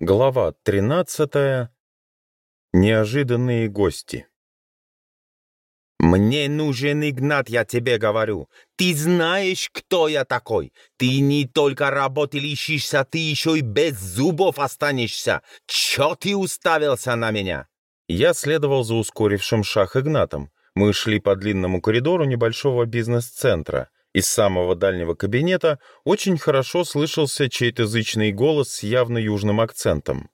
Глава 13. Неожиданные гости. «Мне нужен Игнат, я тебе говорю. Ты знаешь, кто я такой. Ты не только работы лишишься, ты еще и без зубов останешься. Че ты уставился на меня?» Я следовал за ускорившим шаг Игнатом. Мы шли по длинному коридору небольшого бизнес-центра. Из самого дальнего кабинета очень хорошо слышался чей-то язычный голос с явно южным акцентом.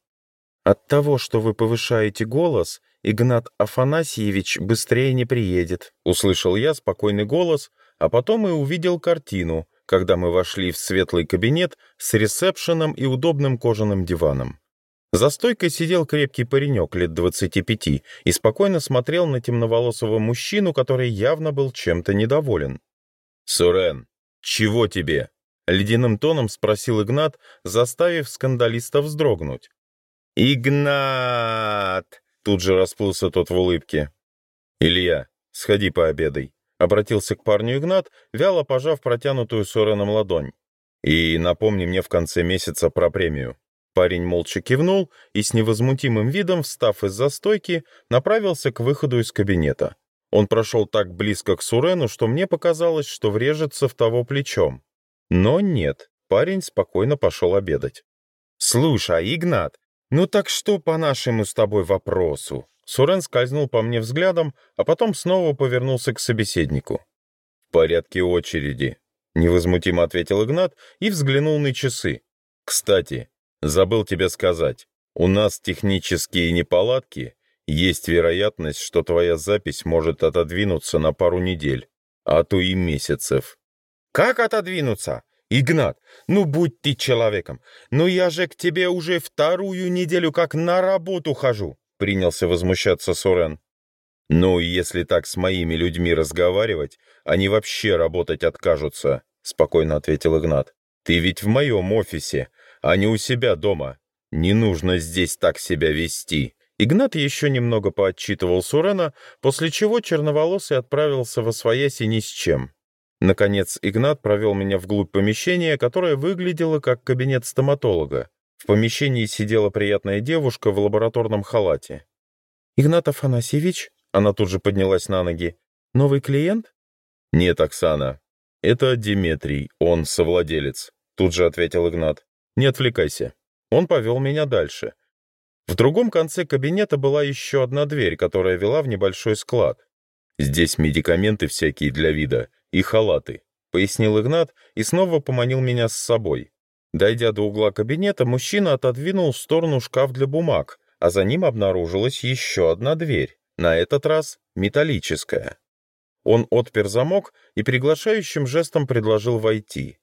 «От того, что вы повышаете голос, Игнат Афанасьевич быстрее не приедет», — услышал я спокойный голос, а потом и увидел картину, когда мы вошли в светлый кабинет с ресепшеном и удобным кожаным диваном. За стойкой сидел крепкий паренек лет 25 и спокойно смотрел на темноволосого мужчину, который явно был чем-то недоволен. «Сурен, чего тебе?» — ледяным тоном спросил Игнат, заставив скандалиста вздрогнуть. «Игнат!» — тут же расплылся тот в улыбке. «Илья, сходи пообедай», — обратился к парню Игнат, вяло пожав протянутую Суреном ладонь. «И напомни мне в конце месяца про премию». Парень молча кивнул и с невозмутимым видом, встав из-за стойки, направился к выходу из кабинета. Он прошел так близко к Сурену, что мне показалось, что врежется в того плечом. Но нет, парень спокойно пошел обедать. «Слушай, а, Игнат, ну так что по нашему с тобой вопросу?» Сурен скользнул по мне взглядом, а потом снова повернулся к собеседнику. «В порядке очереди», — невозмутимо ответил Игнат и взглянул на часы. «Кстати, забыл тебе сказать, у нас технические неполадки, есть вероятность, что твоя запись может отодвинуться на пару недель, а то и месяцев. Как отодвинуться? Игнат, ну будь ты человеком. Ну я же к тебе уже вторую неделю как на работу хожу, принялся возмущаться Сорен. Ну, если так с моими людьми разговаривать, они вообще работать откажутся, спокойно ответил Игнат. Ты ведь в моем офисе, а не у себя дома. Не нужно здесь так себя вести. Игнат еще немного поотчитывал Сурена, после чего черноволосый отправился во свояси ни с чем. Наконец Игнат провел меня вглубь помещения, которое выглядело как кабинет стоматолога. В помещении сидела приятная девушка в лабораторном халате. «Игнат Афанасьевич?» Она тут же поднялась на ноги. «Новый клиент?» «Нет, Оксана. Это Диметрий, он совладелец», — тут же ответил Игнат. «Не отвлекайся». Он повел меня дальше — в другом конце кабинета была еще одна дверь, которая вела в небольшой склад. «Здесь медикаменты всякие для вида и халаты», — пояснил Игнат и снова поманил меня с собой. Дойдя до угла кабинета, мужчина отодвинул в сторону шкаф для бумаг, а за ним обнаружилась еще одна дверь, на этот раз металлическая. Он отпер замок и приглашающим жестом предложил войти.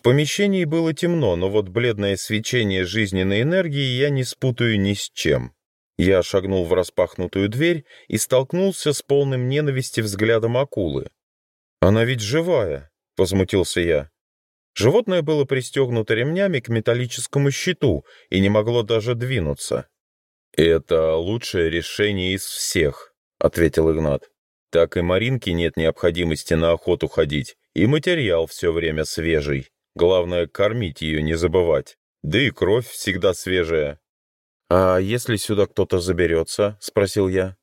В помещении было темно, но вот бледное свечение жизненной энергии я не спутаю ни с чем. Я шагнул в распахнутую дверь и столкнулся с полным ненависти взглядом акулы. «Она ведь живая!» — возмутился я. Животное было пристегнуто ремнями к металлическому щиту и не могло даже двинуться. «Это лучшее решение из всех», — ответил Игнат. «Так и Маринке нет необходимости на охоту ходить, и материал все время свежий». Главное, кормить ее не забывать. Да и кровь всегда свежая. «А если сюда кто-то заберется?» — спросил я.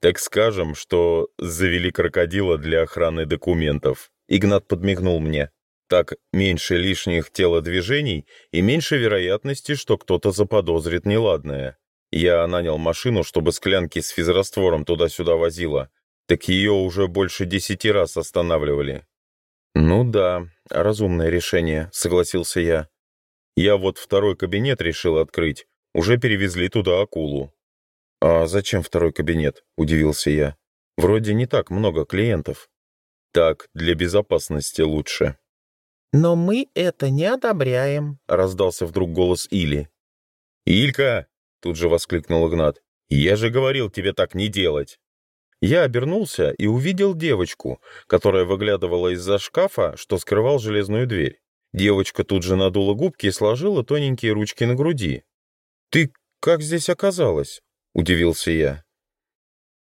«Так скажем, что завели крокодила для охраны документов». Игнат подмигнул мне. «Так меньше лишних телодвижений и меньше вероятности, что кто-то заподозрит неладное. Я нанял машину, чтобы склянки с физраствором туда-сюда возила. Так ее уже больше десяти раз останавливали. «Ну да, разумное решение», — согласился я. «Я вот второй кабинет решил открыть. Уже перевезли туда акулу». «А зачем второй кабинет?» — удивился я. «Вроде не так много клиентов». «Так, для безопасности лучше». «Но мы это не одобряем», — раздался вдруг голос Или. «Илька!» — тут же воскликнул Игнат. «Я же говорил тебе так не делать!» Я обернулся и увидел девочку, которая выглядывала из-за шкафа, что скрывал железную дверь. Девочка тут же надула губки и сложила тоненькие ручки на груди. «Ты как здесь оказалась?» — удивился я.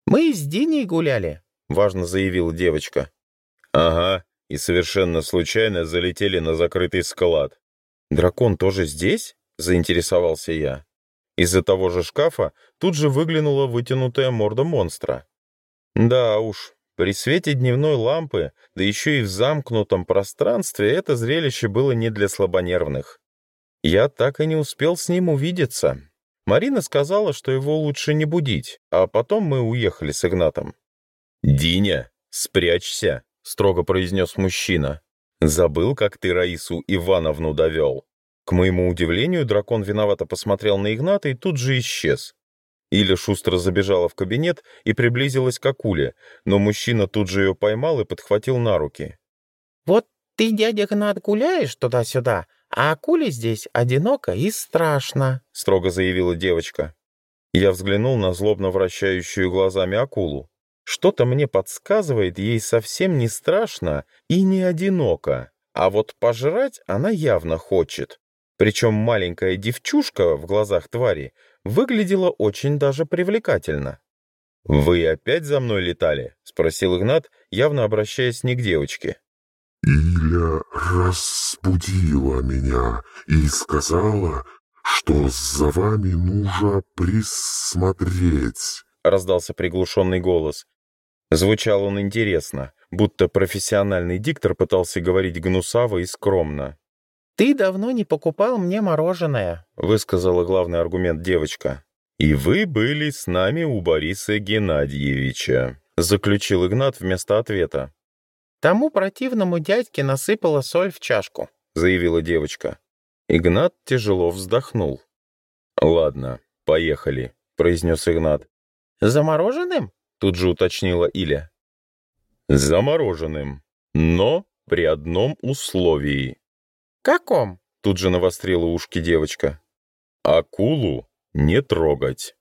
«Мы с Диней гуляли», — важно заявила девочка. «Ага, и совершенно случайно залетели на закрытый склад». «Дракон тоже здесь?» — заинтересовался я. Из-за того же шкафа тут же выглянула вытянутая морда монстра. Да уж, при свете дневной лампы, да еще и в замкнутом пространстве, это зрелище было не для слабонервных. Я так и не успел с ним увидеться. Марина сказала, что его лучше не будить, а потом мы уехали с Игнатом. «Диня, спрячься», — строго произнес мужчина. «Забыл, как ты Раису Ивановну довел». К моему удивлению, дракон виновато посмотрел на Игната и тут же исчез. Иля шустро забежала в кабинет и приблизилась к акуле, но мужчина тут же ее поймал и подхватил на руки. «Вот ты, дядя Гнат, гуляешь туда-сюда, а акуле здесь одиноко и страшно», — строго заявила девочка. Я взглянул на злобно вращающую глазами акулу. Что-то мне подсказывает, ей совсем не страшно и не одиноко, а вот пожрать она явно хочет. Причем маленькая девчушка в глазах твари выглядело очень даже привлекательно. «Вы опять за мной летали?» — спросил Игнат, явно обращаясь не к девочке. «Иля разбудила меня и сказала, что за вами нужно присмотреть», — раздался приглушенный голос. Звучал он интересно, будто профессиональный диктор пытался говорить гнусаво и скромно. «Ты давно не покупал мне мороженое», — высказала главный аргумент девочка. «И вы были с нами у Бориса Геннадьевича», — заключил Игнат вместо ответа. «Тому противному дядьке насыпала соль в чашку», — заявила девочка. Игнат тяжело вздохнул. «Ладно, поехали», — произнес Игнат. «Замороженным?» — тут же уточнила Иля. «Замороженным, но при одном условии», «Каком?» — тут же навострила ушки девочка. «Акулу не трогать».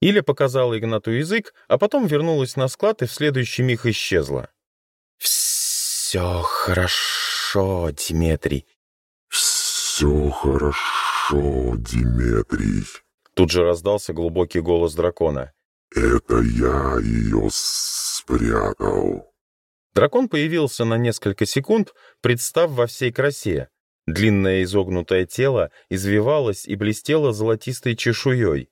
Иля показала Игнату язык, а потом вернулась на склад и в следующий миг исчезла. «Все хорошо, Дмитрий. Все хорошо, Дмитрий». Тут же раздался глубокий голос дракона. «Это я ее спрятал». Дракон появился на несколько секунд, представ во всей красе. Длинное изогнутое тело извивалось и блестело золотистой чешуей.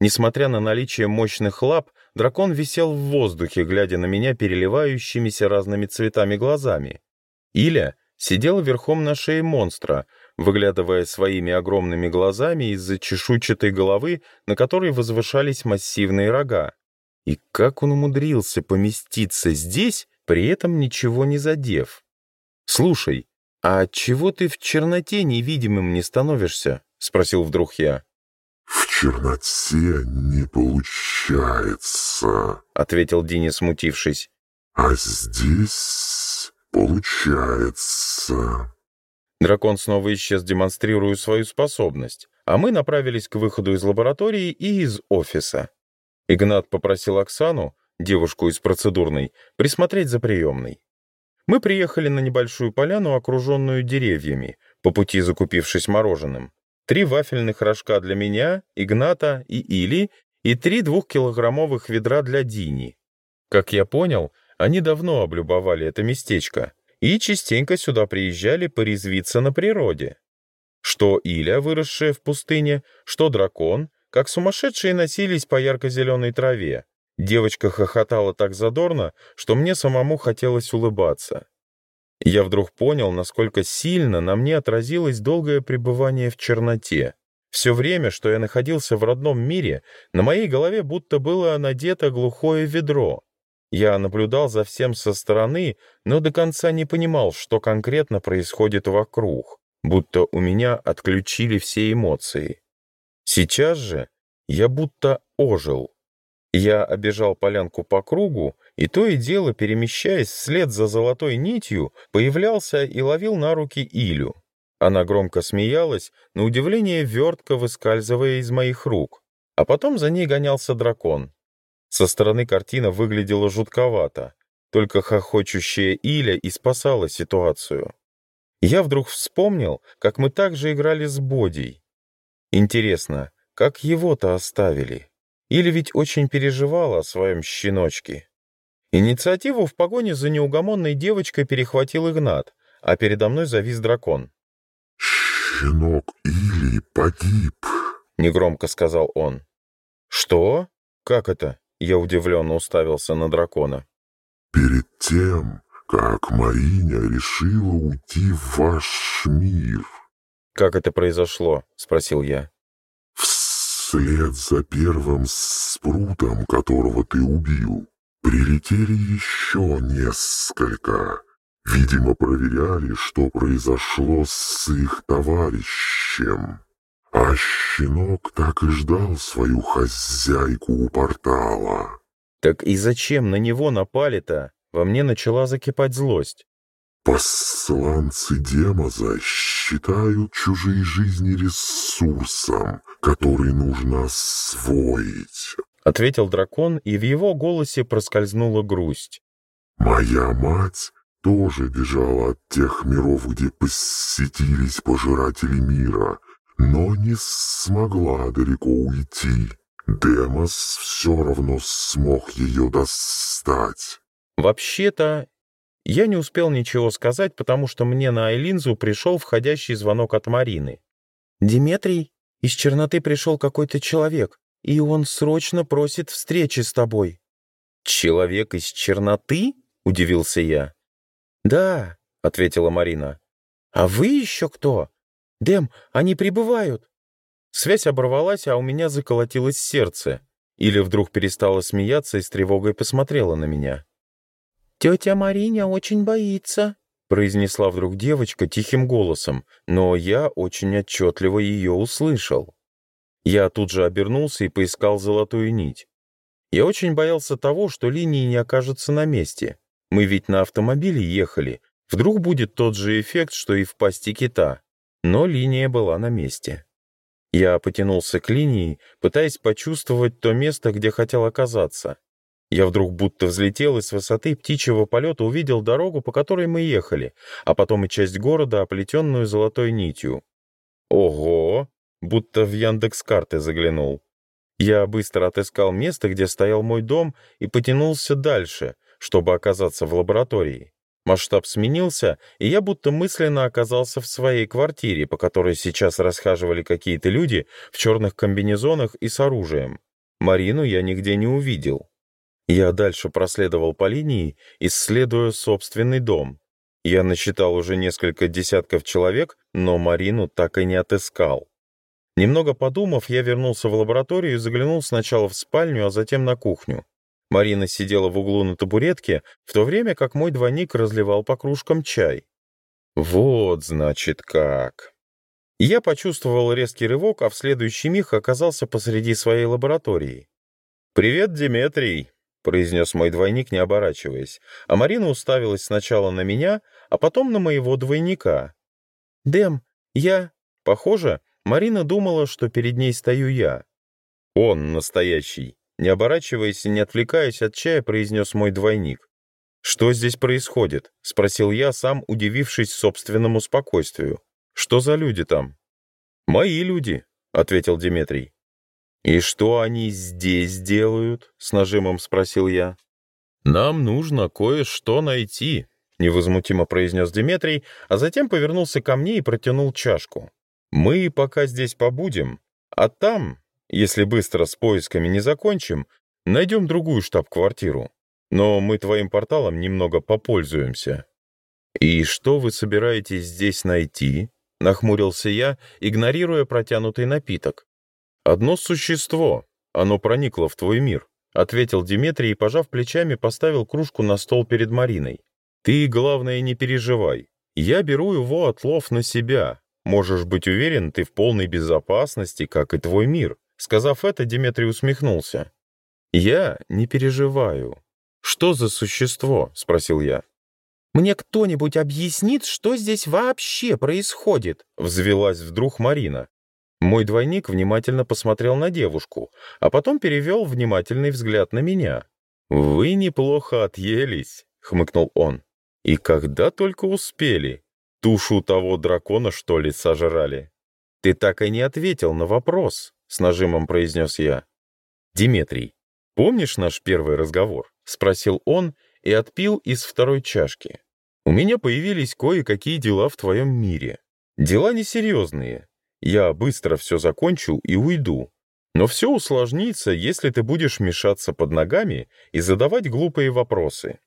Несмотря на наличие мощных лап, дракон висел в воздухе, глядя на меня переливающимися разными цветами глазами. Иля сидел верхом на шее монстра, выглядывая своими огромными глазами из-за чешуйчатой головы, на которой возвышались массивные рога. И как он умудрился поместиться здесь, при этом ничего не задев? «Слушай», «А чего ты в черноте невидимым не становишься?» — спросил вдруг я. «В черноте не получается», — ответил Дини, смутившись. «А здесь получается». Дракон снова исчез, демонстрируя свою способность, а мы направились к выходу из лаборатории и из офиса. Игнат попросил Оксану, девушку из процедурной, присмотреть за приемной. Мы приехали на небольшую поляну, окруженную деревьями, по пути закупившись мороженым. Три вафельных рожка для меня, Игната и Или, и три двухкилограммовых ведра для Дини. Как я понял, они давно облюбовали это местечко и частенько сюда приезжали порезвиться на природе. Что Иля, выросшая в пустыне, что дракон, как сумасшедшие носились по ярко-зеленой траве, Девочка хохотала так задорно, что мне самому хотелось улыбаться. Я вдруг понял, насколько сильно на мне отразилось долгое пребывание в черноте. Все время, что я находился в родном мире, на моей голове будто было надето глухое ведро. Я наблюдал за всем со стороны, но до конца не понимал, что конкретно происходит вокруг, будто у меня отключили все эмоции. Сейчас же я будто ожил. Я обежал полянку по кругу, и то и дело, перемещаясь вслед за золотой нитью, появлялся и ловил на руки Илю. Она громко смеялась, на удивление вертко выскальзывая из моих рук. А потом за ней гонялся дракон. Со стороны картина выглядела жутковато, только хохочущая Иля и спасала ситуацию. Я вдруг вспомнил, как мы также играли с Бодей. Интересно, как его-то оставили? Или ведь очень переживала о своем щеночке. Инициативу в погоне за неугомонной девочкой перехватил Игнат, а передо мной завис дракон. «Щенок Или погиб», — негромко сказал он. «Что? Как это?» — я удивленно уставился на дракона. «Перед тем, как Мариня решила уйти в ваш мир». «Как это произошло?» — спросил я вслед за первым спрутом, которого ты убил, прилетели еще несколько. Видимо, проверяли, что произошло с их товарищем. А щенок так и ждал свою хозяйку у портала. «Так и зачем на него напали-то?» Во мне начала закипать злость. Посланцы Демоза считают чужие жизни ресурсом, который нужно освоить. Ответил дракон, и в его голосе проскользнула грусть. Моя мать тоже бежала от тех миров, где посетились пожиратели мира, но не смогла далеко уйти. Демос все равно смог ее достать. Вообще-то, я не успел ничего сказать, потому что мне на Айлинзу пришел входящий звонок от Марины. «Диметрий, из черноты пришел какой-то человек, и он срочно просит встречи с тобой». «Человек из черноты?» — удивился я. «Да», — ответила Марина. «А вы еще кто? Дэм, они прибывают». Связь оборвалась, а у меня заколотилось сердце. Или вдруг перестала смеяться и с тревогой посмотрела на меня. «Тетя Мариня очень боится», — произнесла вдруг девочка тихим голосом, но я очень отчетливо ее услышал. Я тут же обернулся и поискал золотую нить. Я очень боялся того, что линии не окажется на месте. Мы ведь на автомобиле ехали. Вдруг будет тот же эффект, что и в пасти кита. Но линия была на месте. Я потянулся к линии, пытаясь почувствовать то место, где хотел оказаться. Я вдруг будто взлетел и с высоты птичьего полета увидел дорогу, по которой мы ехали, а потом и часть города, оплетенную золотой нитью. Ого! Будто в Яндекс карты заглянул. Я быстро отыскал место, где стоял мой дом, и потянулся дальше, чтобы оказаться в лаборатории. Масштаб сменился, и я будто мысленно оказался в своей квартире, по которой сейчас расхаживали какие-то люди в черных комбинезонах и с оружием. Марину я нигде не увидел. Я дальше проследовал по линии, исследуя собственный дом. Я насчитал уже несколько десятков человек, но Марину так и не отыскал. Немного подумав, я вернулся в лабораторию и заглянул сначала в спальню, а затем на кухню. Марина сидела в углу на табуретке, в то время как мой двойник разливал по кружкам чай. Вот, значит, как. Я почувствовал резкий рывок, а в следующий миг оказался посреди своей лаборатории. «Привет, Диметрий!» произнес мой двойник, не оборачиваясь, а Марина уставилась сначала на меня, а потом на моего двойника. «Дэм, я...» Похоже, Марина думала, что перед ней стою я. «Он настоящий», — не оборачиваясь и не отвлекаясь от чая, произнес мой двойник. «Что здесь происходит?» — спросил я, сам удивившись собственному спокойствию. «Что за люди там?» «Мои люди», — ответил Дмитрий. «И что они здесь делают?» — с нажимом спросил я. «Нам нужно кое-что найти», — невозмутимо произнес Дмитрий, а затем повернулся ко мне и протянул чашку. «Мы пока здесь побудем, а там, если быстро с поисками не закончим, найдем другую штаб-квартиру. Но мы твоим порталом немного попользуемся». «И что вы собираетесь здесь найти?» — нахмурился я, игнорируя протянутый напиток. «Одно существо. Оно проникло в твой мир», — ответил Диметрий и, пожав плечами, поставил кружку на стол перед Мариной. «Ты, главное, не переживай. Я беру его отлов на себя. Можешь быть уверен, ты в полной безопасности, как и твой мир». Сказав это, Диметрий усмехнулся. «Я не переживаю». «Что за существо?» — спросил я. «Мне кто-нибудь объяснит, что здесь вообще происходит?» — взвелась вдруг Марина. Мой двойник внимательно посмотрел на девушку, а потом перевел внимательный взгляд на меня. «Вы неплохо отъелись», — хмыкнул он. «И когда только успели? Тушу того дракона, что ли, сожрали?» «Ты так и не ответил на вопрос», — с нажимом произнес я. «Диметрий, помнишь наш первый разговор?» — спросил он и отпил из второй чашки. «У меня появились кое-какие дела в твоем мире. Дела несерьезные, я быстро все закончу и уйду. Но все усложнится, если ты будешь мешаться под ногами и задавать глупые вопросы.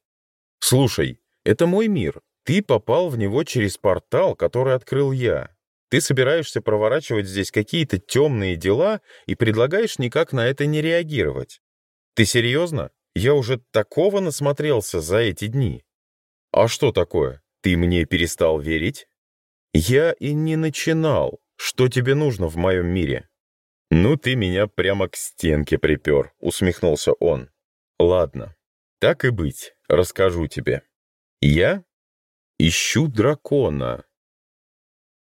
Слушай, это мой мир. Ты попал в него через портал, который открыл я. Ты собираешься проворачивать здесь какие-то темные дела и предлагаешь никак на это не реагировать. Ты серьезно? Я уже такого насмотрелся за эти дни. А что такое? Ты мне перестал верить? Я и не начинал. Что тебе нужно в моем мире?» «Ну ты меня прямо к стенке припер», — усмехнулся он. «Ладно, так и быть, расскажу тебе. Я ищу дракона,